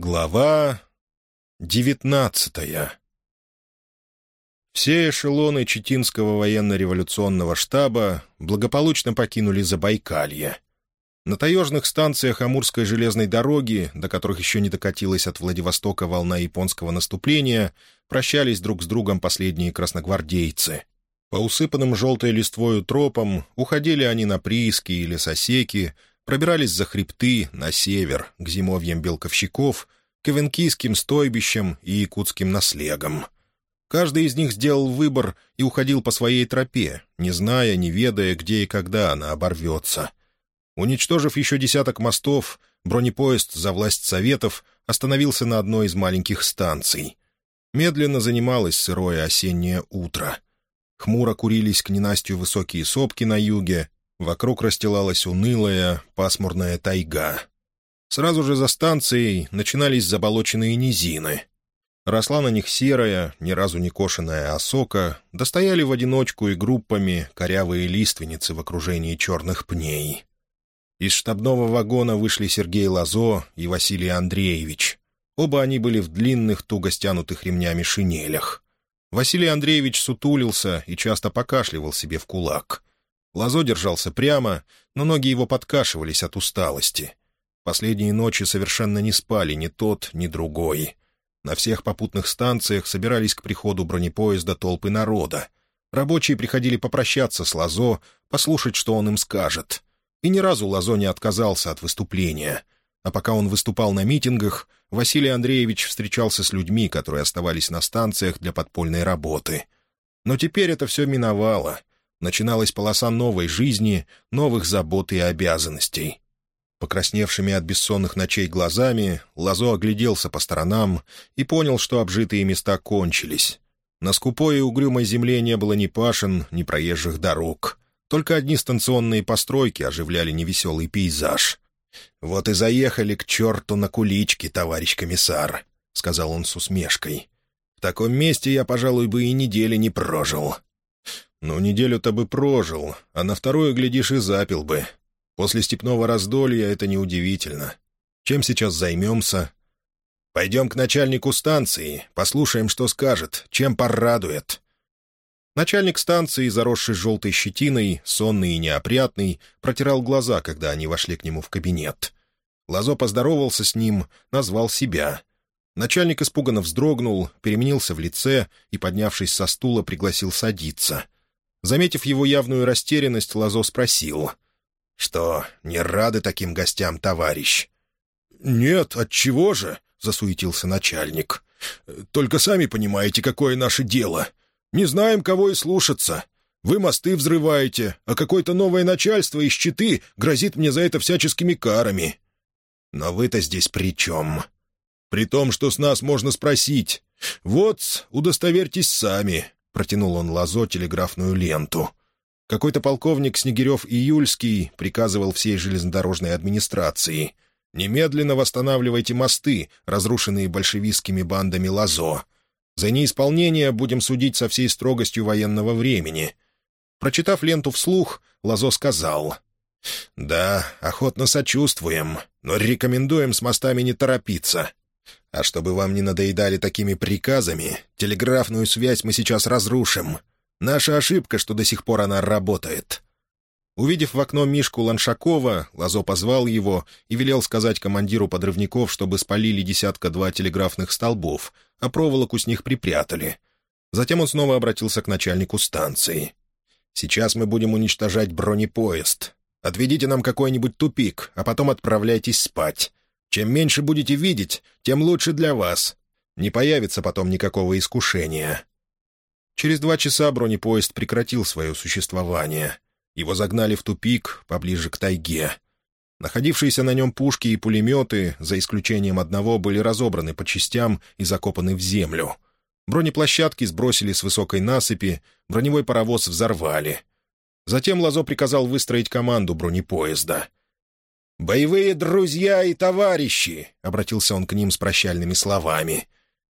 Глава девятнадцатая Все эшелоны Читинского военно-революционного штаба благополучно покинули Забайкалье. На таежных станциях Амурской железной дороги, до которых еще не докатилась от Владивостока волна японского наступления, прощались друг с другом последние красногвардейцы. По усыпанным желтой листвою тропам уходили они на прииски или сосеки, пробирались за хребты на север, к зимовьям белковщиков, к Эвенкийским стойбищам и якутским наслегам. Каждый из них сделал выбор и уходил по своей тропе, не зная, не ведая, где и когда она оборвется. Уничтожив еще десяток мостов, бронепоезд за власть Советов остановился на одной из маленьких станций. Медленно занималось сырое осеннее утро. Хмуро курились к ненастью высокие сопки на юге, Вокруг расстилалась унылая, пасмурная тайга. Сразу же за станцией начинались заболоченные низины. Росла на них серая, ни разу не кошенная осока, достояли в одиночку и группами корявые лиственницы в окружении черных пней. Из штабного вагона вышли Сергей Лазо и Василий Андреевич. Оба они были в длинных, туго стянутых ремнями шинелях. Василий Андреевич сутулился и часто покашливал себе в кулак. Лазо держался прямо, но ноги его подкашивались от усталости. Последние ночи совершенно не спали ни тот, ни другой. На всех попутных станциях собирались к приходу бронепоезда толпы народа. Рабочие приходили попрощаться с Лазо, послушать, что он им скажет. И ни разу Лазо не отказался от выступления. А пока он выступал на митингах, Василий Андреевич встречался с людьми, которые оставались на станциях для подпольной работы. Но теперь это все миновало — начиналась полоса новой жизни, новых забот и обязанностей. Покрасневшими от бессонных ночей глазами, Лазо огляделся по сторонам и понял, что обжитые места кончились. На скупой и угрюмой земле не было ни пашин, ни проезжих дорог. Только одни станционные постройки оживляли невеселый пейзаж. «Вот и заехали к черту на кулички, товарищ комиссар», — сказал он с усмешкой. «В таком месте я, пожалуй, бы и недели не прожил. Ну, неделю-то бы прожил, а на вторую, глядишь, и запил бы. После степного раздолья это неудивительно. Чем сейчас займемся? Пойдем к начальнику станции, послушаем, что скажет, чем порадует. Начальник станции, заросший желтой щетиной, сонный и неопрятный, протирал глаза, когда они вошли к нему в кабинет. Лазо поздоровался с ним, назвал себя. Начальник испуганно вздрогнул, переменился в лице и, поднявшись со стула, пригласил садиться — Заметив его явную растерянность, Лазо спросил. «Что, не рады таким гостям, товарищ?» «Нет, отчего же?» — засуетился начальник. «Только сами понимаете, какое наше дело. Не знаем, кого и слушаться. Вы мосты взрываете, а какое-то новое начальство из Читы грозит мне за это всяческими карами». «Но вы-то здесь при чем?» «При том, что с нас можно спросить. Вот, удостоверьтесь сами. — протянул он Лазо телеграфную ленту. Какой-то полковник Снегирев и Юльский приказывал всей железнодорожной администрации. «Немедленно восстанавливайте мосты, разрушенные большевистскими бандами Лазо. За неисполнение будем судить со всей строгостью военного времени». Прочитав ленту вслух, Лазо сказал. «Да, охотно сочувствуем, но рекомендуем с мостами не торопиться. А чтобы вам не надоедали такими приказами, телеграфную связь мы сейчас разрушим. Наша ошибка, что до сих пор она работает». Увидев в окно Мишку Ланшакова, Лазо позвал его и велел сказать командиру подрывников, чтобы спалили десятка-два телеграфных столбов, а проволоку с них припрятали. Затем он снова обратился к начальнику станции. «Сейчас мы будем уничтожать бронепоезд. Отведите нам какой-нибудь тупик, а потом отправляйтесь спать. Чем меньше будете видеть, тем лучше для вас. Не появится потом никакого искушения». Через два часа бронепоезд прекратил свое существование. Его загнали в тупик, поближе к тайге. Находившиеся на нем пушки и пулеметы, за исключением одного, были разобраны по частям и закопаны в землю. Бронеплощадки сбросили с высокой насыпи, броневой паровоз взорвали. Затем Лазо приказал выстроить команду бронепоезда. «Боевые друзья и товарищи!» — обратился он к ним с прощальными словами.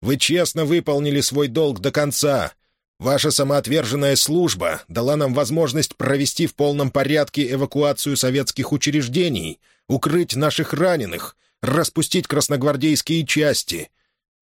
«Вы честно выполнили свой долг до конца. Ваша самоотверженная служба дала нам возможность провести в полном порядке эвакуацию советских учреждений, укрыть наших раненых, распустить красногвардейские части.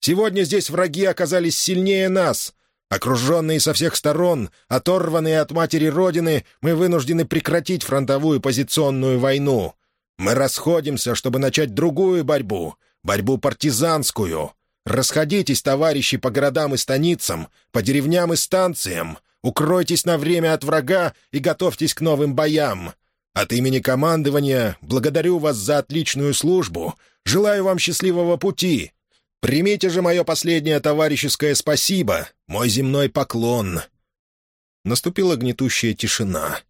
Сегодня здесь враги оказались сильнее нас. Окруженные со всех сторон, оторванные от матери Родины, мы вынуждены прекратить фронтовую позиционную войну. Мы расходимся, чтобы начать другую борьбу, борьбу партизанскую. Расходитесь, товарищи, по городам и станицам, по деревням и станциям. Укройтесь на время от врага и готовьтесь к новым боям. От имени командования благодарю вас за отличную службу. Желаю вам счастливого пути. Примите же мое последнее товарищеское спасибо, мой земной поклон». Наступила гнетущая тишина.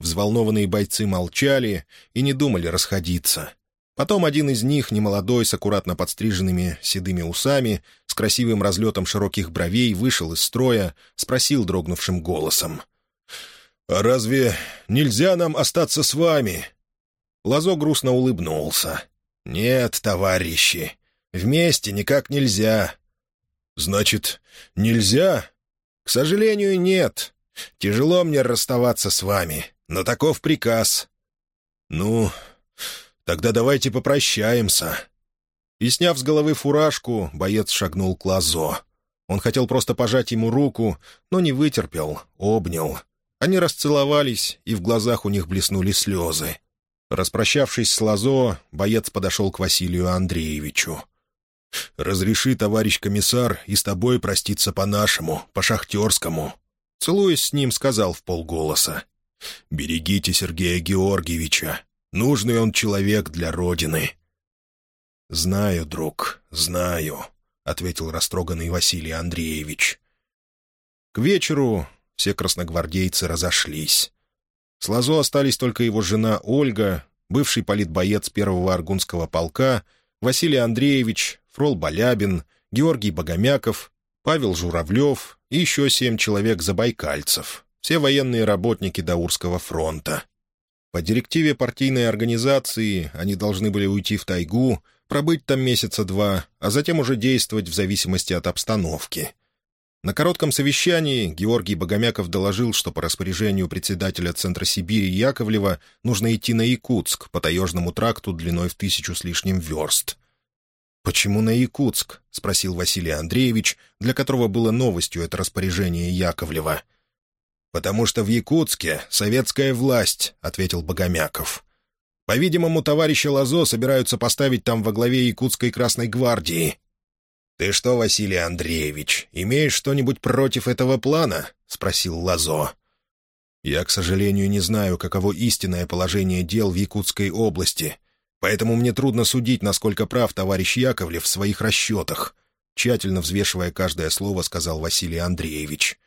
Взволнованные бойцы молчали и не думали расходиться. Потом один из них, немолодой, с аккуратно подстриженными седыми усами, с красивым разлетом широких бровей, вышел из строя, спросил дрогнувшим голосом. «А разве нельзя нам остаться с вами?» Лазо грустно улыбнулся. «Нет, товарищи, вместе никак нельзя». «Значит, нельзя?» «К сожалению, нет. Тяжело мне расставаться с вами, но таков приказ». «Ну, Тогда давайте попрощаемся». И, сняв с головы фуражку, боец шагнул к Лазо. Он хотел просто пожать ему руку, но не вытерпел, обнял. Они расцеловались, и в глазах у них блеснули слезы. Распрощавшись с Лазо, боец подошел к Василию Андреевичу. «Разреши, товарищ комиссар, и с тобой проститься по-нашему, по-шахтерскому». Целуясь с ним, сказал в полголоса. «Берегите Сергея Георгиевича. Нужный он человек для Родины». «Знаю, друг, знаю», — ответил растроганный Василий Андреевич. К вечеру все красногвардейцы разошлись. С Лазо остались только его жена Ольга, бывший политбоец первого Аргунского полка, Василий Андреевич, Фрол Балябин, Георгий Богомяков, Павел Журавлев и еще семь человек забайкальцев, все военные работники Даурского фронта. По директиве партийной организации они должны были уйти в тайгу, пробыть там месяца два, а затем уже действовать в зависимости от обстановки. На коротком совещании Георгий Богомяков доложил, что по распоряжению председателя Центра Сибири Яковлева нужно идти на Якутск по таежному тракту длиной в тысячу с лишним верст. «Почему на Якутск?» — спросил Василий Андреевич, для которого было новостью это распоряжение Яковлева — «Потому что в Якутске советская власть», — ответил Богомяков. «По-видимому, товарищи Лазо собираются поставить там во главе Якутской Красной Гвардии». «Ты что, Василий Андреевич, имеешь что-нибудь против этого плана?» — спросил Лазо. «Я, к сожалению, не знаю, каково истинное положение дел в Якутской области, поэтому мне трудно судить, насколько прав товарищ Яковлев в своих расчетах», — тщательно взвешивая каждое слово, сказал Василий Андреевич.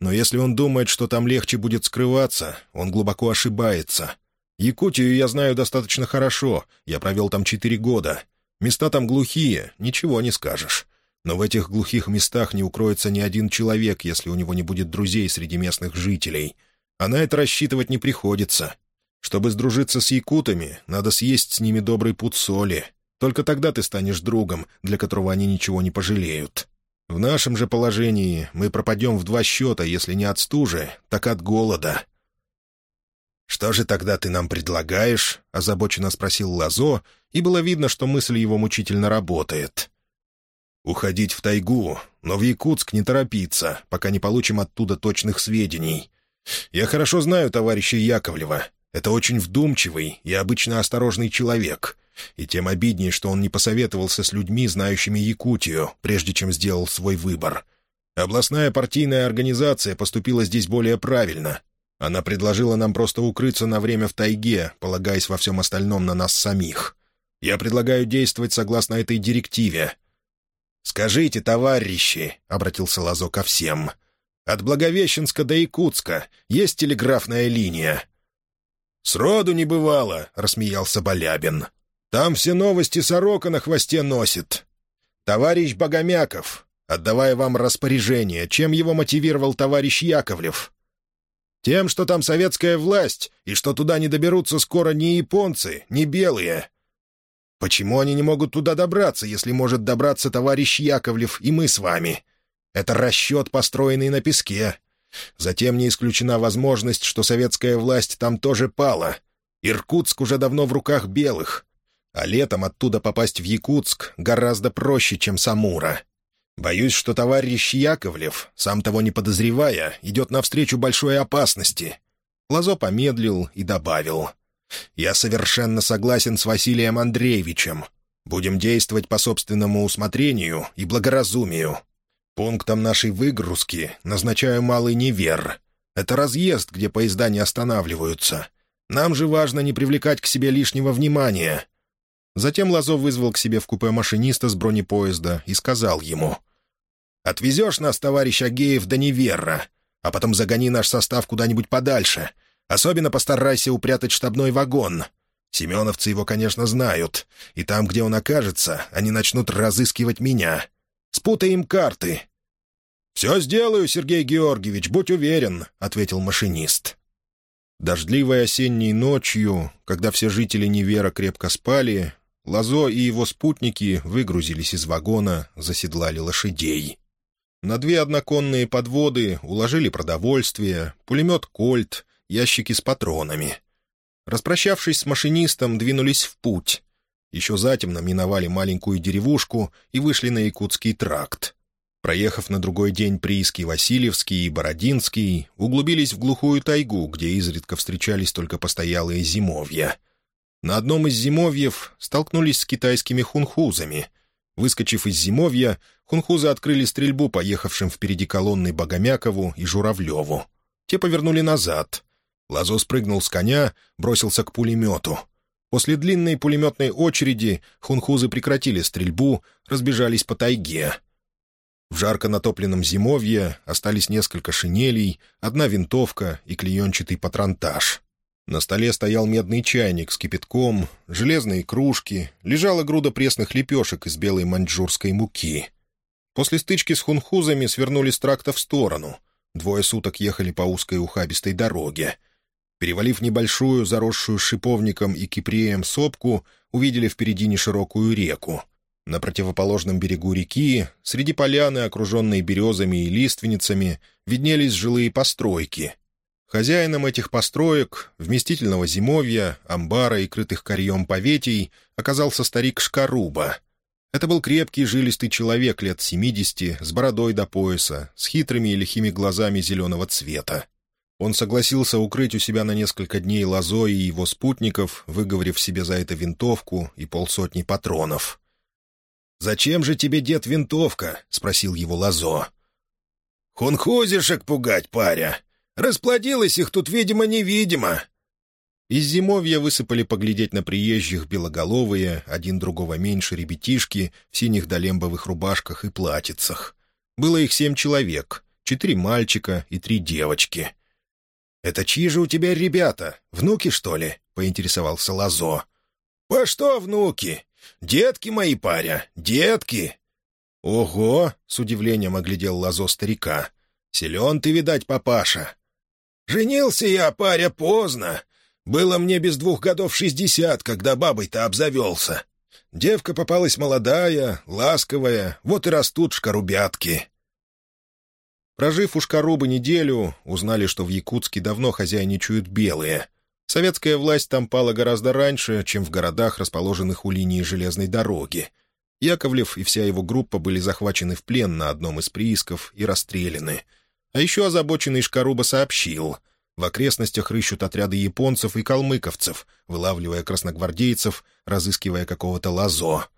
Но если он думает, что там легче будет скрываться, он глубоко ошибается. Якутию я знаю достаточно хорошо, я провел там четыре года. Места там глухие, ничего не скажешь. Но в этих глухих местах не укроется ни один человек, если у него не будет друзей среди местных жителей. А на это рассчитывать не приходится. Чтобы сдружиться с якутами, надо съесть с ними добрый пуд соли. Только тогда ты станешь другом, для которого они ничего не пожалеют. В нашем же положении мы пропадем в два счета, если не от стужи, так от голода». «Что же тогда ты нам предлагаешь?» — озабоченно спросил Лазо, и было видно, что мысль его мучительно работает. «Уходить в тайгу, но в Якутск не торопиться, пока не получим оттуда точных сведений. Я хорошо знаю товарища Яковлева. Это очень вдумчивый и обычно осторожный человек. И тем обиднее, что он не посоветовался с людьми, знающими Якутию, прежде чем сделал свой выбор. Областная партийная организация поступила здесь более правильно. Она предложила нам просто укрыться на время в тайге, полагаясь во всем остальном на нас самих. Я предлагаю действовать согласно этой директиве. «Скажите, товарищи», — обратился Лазо ко всем, — «от Благовещенска до Якутска есть телеграфная линия?» «Сроду не бывало», — рассмеялся Балябин. Там все новости сорока на хвосте носит. Товарищ Богомяков, отдавая вам распоряжение, чем его мотивировал товарищ Яковлев? Тем, что там советская власть, и что туда не доберутся скоро ни японцы, ни белые. Почему они не могут туда добраться, если может добраться товарищ Яковлев и мы с вами? Это расчет, построенный на песке. Затем не исключена возможность, что советская власть там тоже пала. Иркутск уже давно в руках белых. А летом оттуда попасть в Якутск гораздо проще, чем с Амура. Боюсь, что товарищ Яковлев, сам того не подозревая, идет навстречу большой опасности». Лазо помедлил и добавил. «Я совершенно согласен с Василием Андреевичем. Будем действовать по собственному усмотрению и благоразумию. Пунктом нашей выгрузки назначаю Малый Невер. Это разъезд, где поезда не останавливаются. Нам же важно не привлекать к себе лишнего внимания». Затем Лазов вызвал к себе в купе машиниста с бронепоезда и сказал ему. «Отвезешь нас, товарищ Агеев, до Неверра, а потом загони наш состав куда-нибудь подальше. Особенно постарайся упрятать штабной вагон. Семеновцы его, конечно, знают, и там, где он окажется, они начнут разыскивать меня. Спутай им карты». «Все сделаю, Сергей Георгиевич, будь уверен», — ответил машинист. Дождливой осенней ночью, когда все жители Невера крепко спали, Лазо и его спутники выгрузились из вагона, заседлали лошадей. На две одноконные подводы уложили продовольствие, пулемет «Кольт», ящики с патронами. Распрощавшись с машинистом, двинулись в путь. Еще затемно миновали маленькую деревушку и вышли на Якутский тракт. Проехав на другой день прииски Васильевский и Бородинский, углубились в глухую тайгу, где изредка встречались только постоялые зимовья. На одном из зимовьев столкнулись с китайскими хунхузами. Выскочив из зимовья, хунхузы открыли стрельбу поехавшим впереди колонны Богомякову и Журавлеву. Те повернули назад. Лазо спрыгнул с коня, бросился к пулемету. После длинной пулеметной очереди хунхузы прекратили стрельбу, разбежались по тайге. В жарко натопленном зимовье остались несколько шинелей, одна винтовка и клеенчатый патронтаж. На столе стоял медный чайник с кипятком, железные кружки, лежала груда пресных лепешек из белой маньчжурской муки. После стычки с хунхузами свернули с тракта в сторону. Двое суток ехали по узкой ухабистой дороге. Перевалив небольшую, заросшую шиповником и кипреем сопку, увидели впереди неширокую реку. На противоположном берегу реки, среди поляны, окруженной березами и лиственницами, виднелись жилые постройки. Хозяином этих построек, вместительного зимовья, амбара и крытых корьем поветий, оказался старик Шкаруба. Это был крепкий жилистый человек лет семидесяти, с бородой до пояса, с хитрыми и лихими глазами зеленого цвета. Он согласился укрыть у себя на несколько дней Лозой и его спутников, выговорив себе за это винтовку и полсотни патронов. «Зачем же тебе, дед, винтовка?» — спросил его Лозо. «Хунхузишек пугать, паря. Расплодилось их тут, видимо-невидимо». Из зимовья высыпали поглядеть на приезжих белоголовые, один другого меньше ребятишки в синих долембовых рубашках и платьицах. Было их семь человек, четыре мальчика и три девочки — «Это чьи же у тебя ребята? Внуки, что ли?» — поинтересовался Лазо. «По что внуки? Детки мои, паря, детки!» «Ого!» — с удивлением оглядел Лазо старика. «Силен ты, видать, папаша!» «Женился я, паря, поздно. Было мне без двух годов шестьдесят, когда бабой-то обзавелся. Девка попалась молодая, ласковая, вот и растут шкарубятки. Прожив у Шкарубы неделю, узнали, что в Якутске давно хозяйничают белые. Советская власть там пала гораздо раньше, чем в городах, расположенных у линии железной дороги. Яковлев и вся его группа были захвачены в плен на одном из приисков и расстреляны. А еще озабоченный Шкаруба сообщил. В окрестностях рыщут отряды японцев и калмыковцев, вылавливая красногвардейцев, разыскивая какого-то лазо.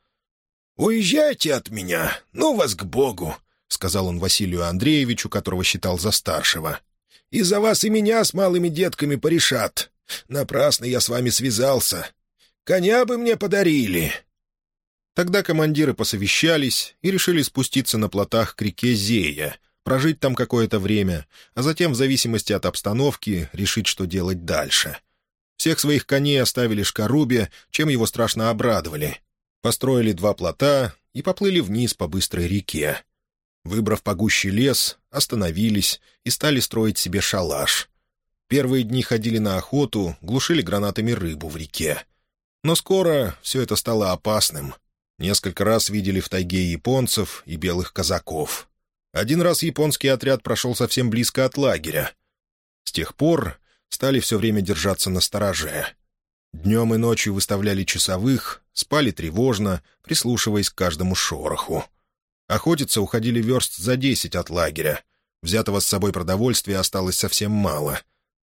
«Уезжайте от меня! Ну вас к Богу! — сказал он Василию Андреевичу, которого считал за старшего. «Из-за вас и меня с малыми детками порешат. Напрасно я с вами связался. Коня бы мне подарили». Тогда командиры посовещались и решили спуститься на плотах к реке Зея, прожить там какое-то время, а затем, в зависимости от обстановки, решить, что делать дальше. Всех своих коней оставили Шкарубе, чем его страшно обрадовали. Построили два плота и поплыли вниз по быстрой реке. Выбрав погущий лес, остановились и стали строить себе шалаш. Первые дни ходили на охоту, глушили гранатами рыбу в реке. Но скоро все это стало опасным. Несколько раз видели в тайге японцев и белых казаков. Один раз японский отряд прошел совсем близко от лагеря. С тех пор стали все время держаться на стороже. Днем и ночью выставляли часовых, спали тревожно, прислушиваясь к каждому шороху. Охотиться уходили верст за десять от лагеря. Взятого с собой продовольствия осталось совсем мало.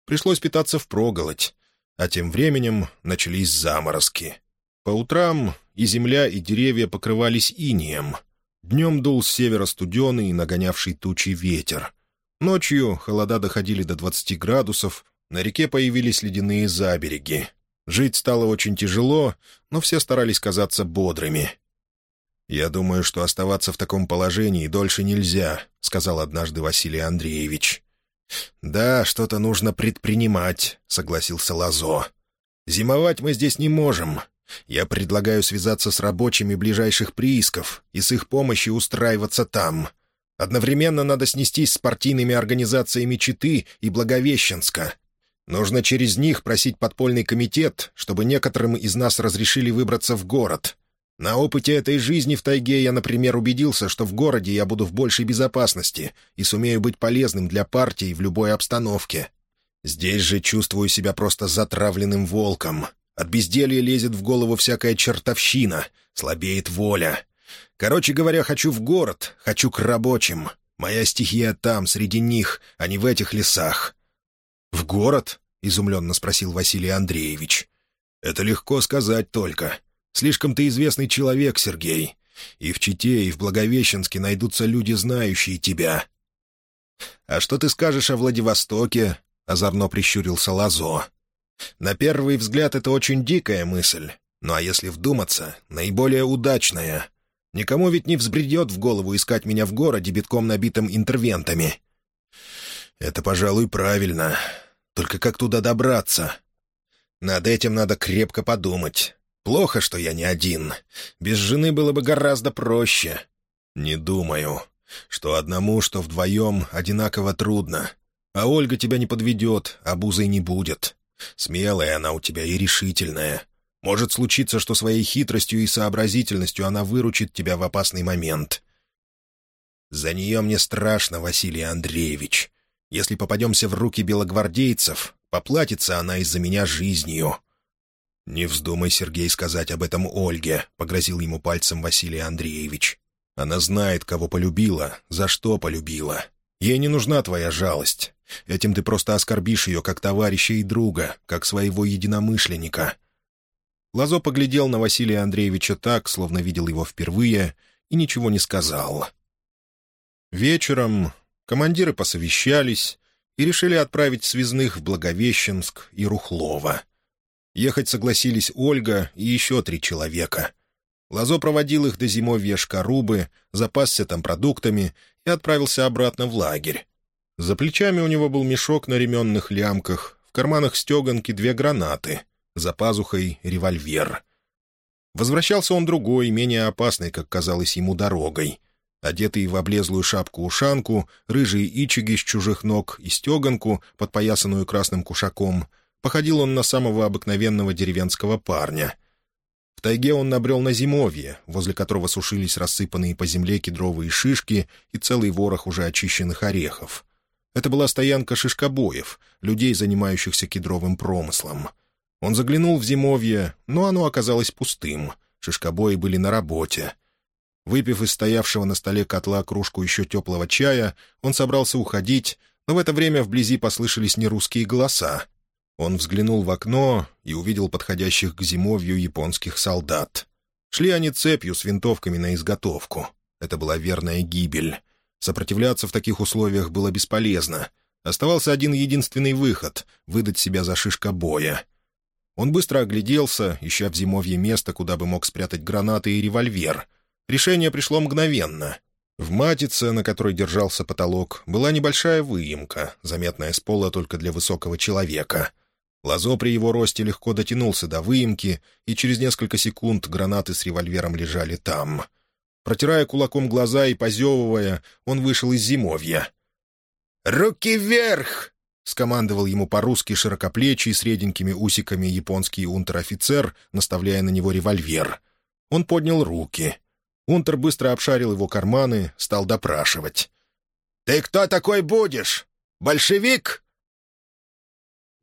Пришлось питаться впроголодь. А тем временем начались заморозки. По утрам и земля, и деревья покрывались инием. Днем дул с севера студеный, нагонявший тучи ветер. Ночью холода доходили до 20 градусов, на реке появились ледяные забереги. Жить стало очень тяжело, но все старались казаться бодрыми. «Я думаю, что оставаться в таком положении дольше нельзя», — сказал однажды Василий Андреевич. «Да, что-то нужно предпринимать», — согласился Лазо. «Зимовать мы здесь не можем. Я предлагаю связаться с рабочими ближайших приисков и с их помощью устраиваться там. Одновременно надо снестись с партийными организациями Читы и Благовещенска. Нужно через них просить подпольный комитет, чтобы некоторым из нас разрешили выбраться в город. На опыте этой жизни в тайге я, например, убедился, что в городе я буду в большей безопасности и сумею быть полезным для партии в любой обстановке. Здесь же чувствую себя просто затравленным волком. От безделья лезет в голову всякая чертовщина, слабеет воля. Короче говоря, хочу в город, хочу к рабочим. Моя стихия там, среди них, а не в этих лесах. «В город?» — изумленно спросил Василий Андреевич. «Это легко сказать только. Слишком ты известный человек, Сергей. И в Чите, и в Благовещенске найдутся люди, знающие тебя». «А что ты скажешь о Владивостоке?» — озорно прищурился Лазо. «На первый взгляд это очень дикая мысль. Ну а если вдуматься, наиболее удачная. Никому ведь не взбредет в голову искать меня в городе, битком набитым интервентами». «Это, пожалуй, правильно. Только как туда добраться?» «Над этим надо крепко подумать. Плохо, что я не один. Без жены было бы гораздо проще. Не думаю. Что одному, что вдвоем одинаково трудно. А Ольга тебя не подведет, обузой не будет. Смелая она у тебя и решительная. Может случиться, что своей хитростью и сообразительностью она выручит тебя в опасный момент. За нее мне страшно, Василий Андреевич. Если попадемся в руки белогвардейцев, поплатится она из-за меня жизнью. «Не вздумай, Сергей, сказать об этом Ольге», — погрозил ему пальцем Василий Андреевич. «Она знает, кого полюбила, за что полюбила. Ей не нужна твоя жалость. Этим ты просто оскорбишь ее как товарища и друга, как своего единомышленника». Лазо поглядел на Василия Андреевича так, словно видел его впервые, и ничего не сказал. Вечером командиры посовещались и решили отправить связных в Благовещенск и Рухлово. Ехать согласились Ольга и еще три человека. Лазо проводил их до зимовья Шкарубы, запасся там продуктами и отправился обратно в лагерь. За плечами у него был мешок на ременных лямках, в карманах стеганки две гранаты, за пазухой револьвер. Возвращался он другой, менее опасной, как казалось ему, дорогой. Одетый в облезлую шапку-ушанку, рыжие ичиги с чужих ног и стеганку, подпоясанную красным кушаком — Походил он на самого обыкновенного деревенского парня. В тайге он набрел на зимовье, возле которого сушились рассыпанные по земле кедровые шишки и целый ворох уже очищенных орехов. Это была стоянка шишкобоев, людей, занимающихся кедровым промыслом. Он заглянул в зимовье, но оно оказалось пустым. Шишкобои были на работе. Выпив из стоявшего на столе котла кружку еще теплого чая, он собрался уходить, но в это время вблизи послышались нерусские голоса, он взглянул в окно и увидел подходящих к зимовью японских солдат. Шли они цепью с винтовками на изготовку. Это была верная гибель. Сопротивляться в таких условиях было бесполезно. Оставался один единственный выход — выдать себя за шишкобоя. Он быстро огляделся, ища в зимовье место, куда бы мог спрятать гранаты и револьвер. Решение пришло мгновенно. В матице, на которой держался потолок, была небольшая выемка, заметная с пола только для высокого человека. Лазо при его росте легко дотянулся до выемки, и через несколько секунд гранаты с револьвером лежали там. Протирая кулаком глаза и позевывая, он вышел из зимовья. «Руки вверх!» — скомандовал ему по-русски широкоплечий с реденькими усиками японский унтер-офицер, наставляя на него револьвер. Он поднял руки. Унтер быстро обшарил его карманы, стал допрашивать. «Ты кто такой будешь? Большевик?»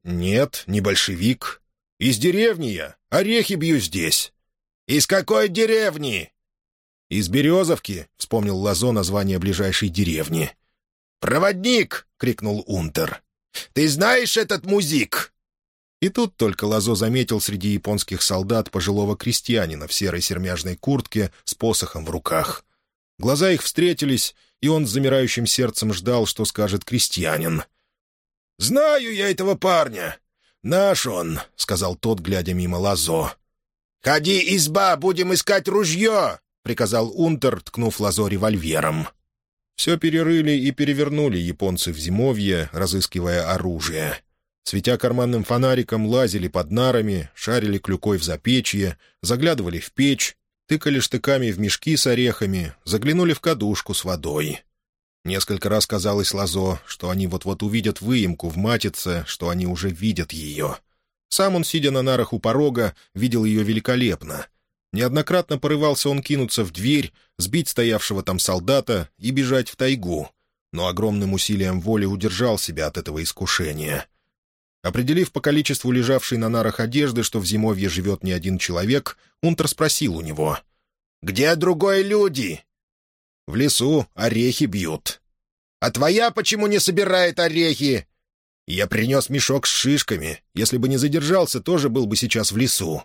«Нет, не большевик. Из деревни я. Орехи бью здесь». «Из какой деревни?» «Из Березовки», — вспомнил Лазо название ближайшей деревни. «Проводник!» — крикнул Унтер. «Ты знаешь этот музик?» И тут только Лазо заметил среди японских солдат пожилого крестьянина в серой сермяжной куртке с посохом в руках. Глаза их встретились, и он с замирающим сердцем ждал, что скажет крестьянин. «Знаю я этого парня. Наш он», — сказал тот, глядя мимо Лазо. «Ходи, изба, будем искать ружье!» — приказал Унтер, ткнув Лазо револьвером. Все перерыли и перевернули японцы в зимовье, разыскивая оружие. Светя карманным фонариком, лазили под нарами, шарили клюкой в запечье, заглядывали в печь, тыкали штыками в мешки с орехами, заглянули в кадушку с водой. Несколько раз казалось Лазо, что они вот-вот увидят выемку в матице, что они уже видят ее. Сам он, сидя на нарах у порога, видел ее великолепно. Неоднократно порывался он кинуться в дверь, сбить стоявшего там солдата и бежать в тайгу, но огромным усилием воли удержал себя от этого искушения — Определив по количеству лежавшей на нарах одежды, что в зимовье живет не один человек, Унтер спросил у него. «Где другой люди?» «В лесу орехи бьют». «А твоя почему не собирает орехи?» «Я принес мешок с шишками. Если бы не задержался, тоже был бы сейчас в лесу».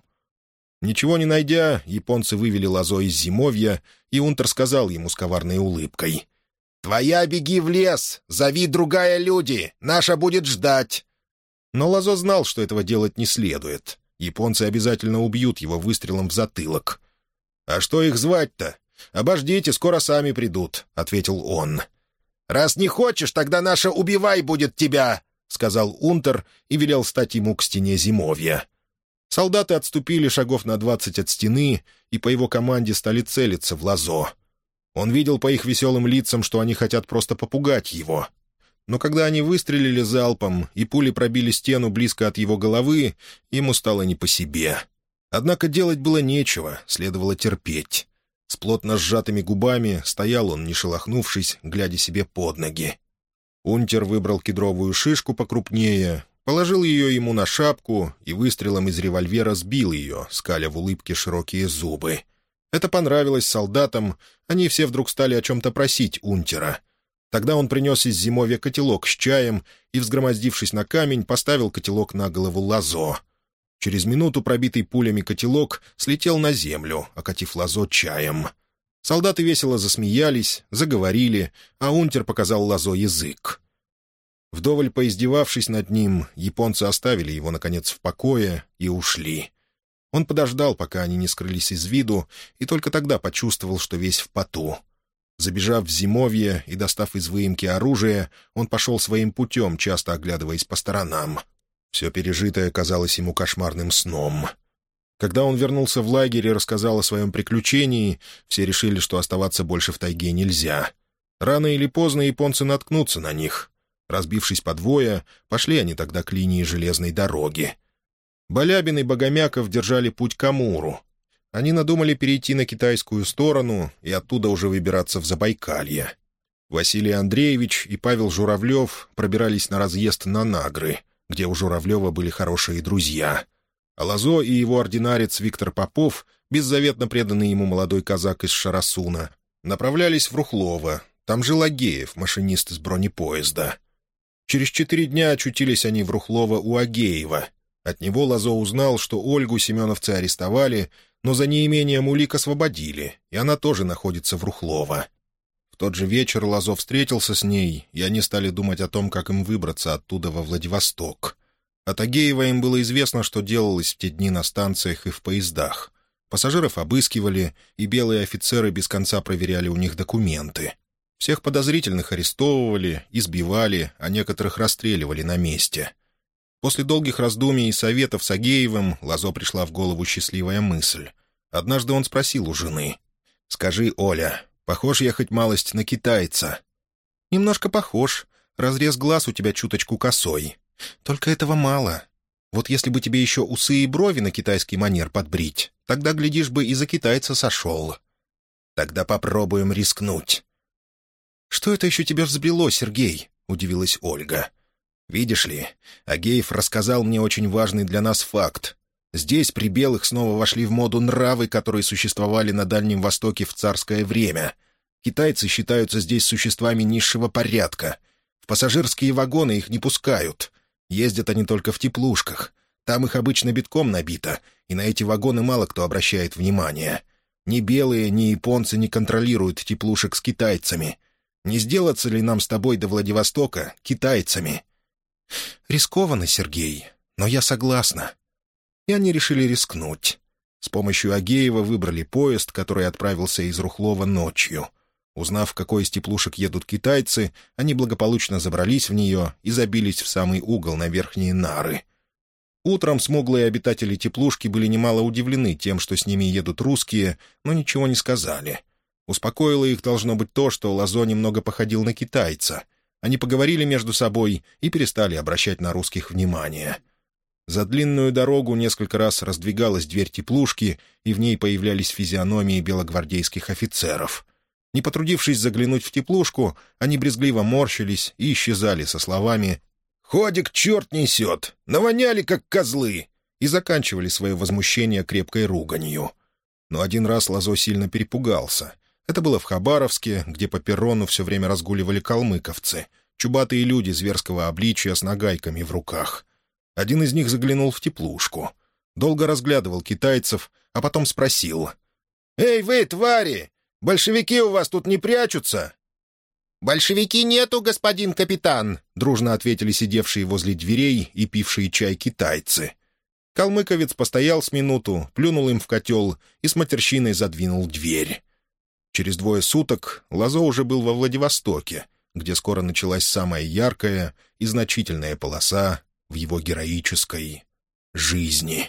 Ничего не найдя, японцы вывели лозо из зимовья, и Унтер сказал ему с коварной улыбкой. «Твоя беги в лес, зови другая люди, наша будет ждать». Но Лазо знал, что этого делать не следует. Японцы обязательно убьют его выстрелом в затылок. «А что их звать-то? Обождите, скоро сами придут», — ответил он. «Раз не хочешь, тогда наша убивай будет тебя», — сказал Унтер и велел стать ему к стене зимовья. Солдаты отступили шагов на двадцать от стены и по его команде стали целиться в лазо. Он видел по их веселым лицам, что они хотят просто попугать его, но когда они выстрелили залпом, и пули пробили стену близко от его головы, ему стало не по себе. Однако делать было нечего, следовало терпеть. С плотно сжатыми губами стоял он, не шелохнувшись, глядя себе под ноги. Унтер выбрал кедровую шишку покрупнее, положил ее ему на шапку и выстрелом из револьвера сбил ее, скаля в улыбке широкие зубы. Это понравилось солдатам, они все вдруг стали о чем-то просить Унтера — Тогда он принес из зимовья котелок с чаем и, взгромоздившись на камень, поставил котелок на голову лазо. Через минуту пробитый пулями котелок слетел на землю, окатив лазо чаем. Солдаты весело засмеялись, заговорили, а унтер показал лазо язык. Вдоволь поиздевавшись над ним, японцы оставили его, наконец, в покое и ушли. Он подождал, пока они не скрылись из виду, и только тогда почувствовал, что весь в поту — Забежав в зимовье и достав из выемки оружие, он пошел своим путем, часто оглядываясь по сторонам. Все пережитое казалось ему кошмарным сном. Когда он вернулся в лагерь и рассказал о своем приключении, все решили, что оставаться больше в тайге нельзя. Рано или поздно японцы наткнутся на них. Разбившись по двое, пошли они тогда к линии железной дороги. Балябин и Богомяков держали путь к Амуру, они надумали перейти на китайскую сторону и оттуда уже выбираться в Забайкалье. Василий Андреевич и Павел Журавлев пробирались на разъезд на Нагры, где у Журавлева были хорошие друзья. А Лазо и его ординарец Виктор Попов, беззаветно преданный ему молодой казак из Шарасуна, направлялись в Рухлово. Там жил Агеев, машинист с бронепоезда. Через четыре дня очутились они в Рухлово у Агеева. От него Лазо узнал, что Ольгу семеновцы арестовали, но за неимением улик освободили, и она тоже находится в Рухлово. В тот же вечер Лазов встретился с ней, и они стали думать о том, как им выбраться оттуда во Владивосток. От Агеева им было известно, что делалось в те дни на станциях и в поездах. Пассажиров обыскивали, и белые офицеры без конца проверяли у них документы. Всех подозрительных арестовывали, избивали, а некоторых расстреливали на месте — После долгих раздумий и советов с Агеевым Лазо пришла в голову счастливая мысль. Однажды он спросил у жены. «Скажи, Оля, похож я хоть малость на китайца?» «Немножко похож. Разрез глаз у тебя чуточку косой. Только этого мало. Вот если бы тебе еще усы и брови на китайский манер подбрить, тогда, глядишь бы, и за китайца сошел. Тогда попробуем рискнуть». «Что это еще тебя взбрело, Сергей?» — удивилась Ольга. «Видишь ли, Агеев рассказал мне очень важный для нас факт. Здесь при белых снова вошли в моду нравы, которые существовали на Дальнем Востоке в царское время. Китайцы считаются здесь существами низшего порядка. В пассажирские вагоны их не пускают. Ездят они только в теплушках. Там их обычно битком набито, и на эти вагоны мало кто обращает внимание. Ни белые, ни японцы не контролируют теплушек с китайцами. Не сделаться ли нам с тобой до Владивостока китайцами?» «Рискованно, Сергей, но я согласна и они решили рискнуть. С помощью Агеева выбрали поезд, который отправился из Рухлова ночью. Узнав, в какой из теплушек едут китайцы, они благополучно забрались в нее и забились в самый угол на верхние нары. Утром смуглые обитатели теплушки были немало удивлены тем, что с ними едут русские, но ничего не сказали. Успокоило их, должно быть, то, что Лазо немного походил на китайца. Они поговорили между собой и перестали обращать на русских внимание — за длинную дорогу несколько раз раздвигалась дверь теплушки, и в ней появлялись физиономии белогвардейских офицеров. Не потрудившись заглянуть в теплушку, они брезгливо морщились и исчезали со словами «Ходик черт несет! Навоняли, как козлы!» и заканчивали свое возмущение крепкой руганью. Но один раз Лазо сильно перепугался. Это было в Хабаровске, где по перрону все время разгуливали калмыковцы, чубатые люди зверского обличия с нагайками в руках — один из них заглянул в теплушку. Долго разглядывал китайцев, а потом спросил. «Эй, вы, твари! Большевики у вас тут не прячутся?» «Большевики нету, господин капитан!» — дружно ответили сидевшие возле дверей и пившие чай китайцы. Калмыковец постоял с минуту, плюнул им в котел и с матерщиной задвинул дверь. Через двое суток Лазо уже был во Владивостоке, где скоро началась самая яркая и значительная полоса в его героической жизни.